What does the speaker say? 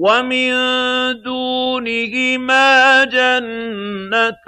وَمِن دُونِهِمَا جَنَّتَانِ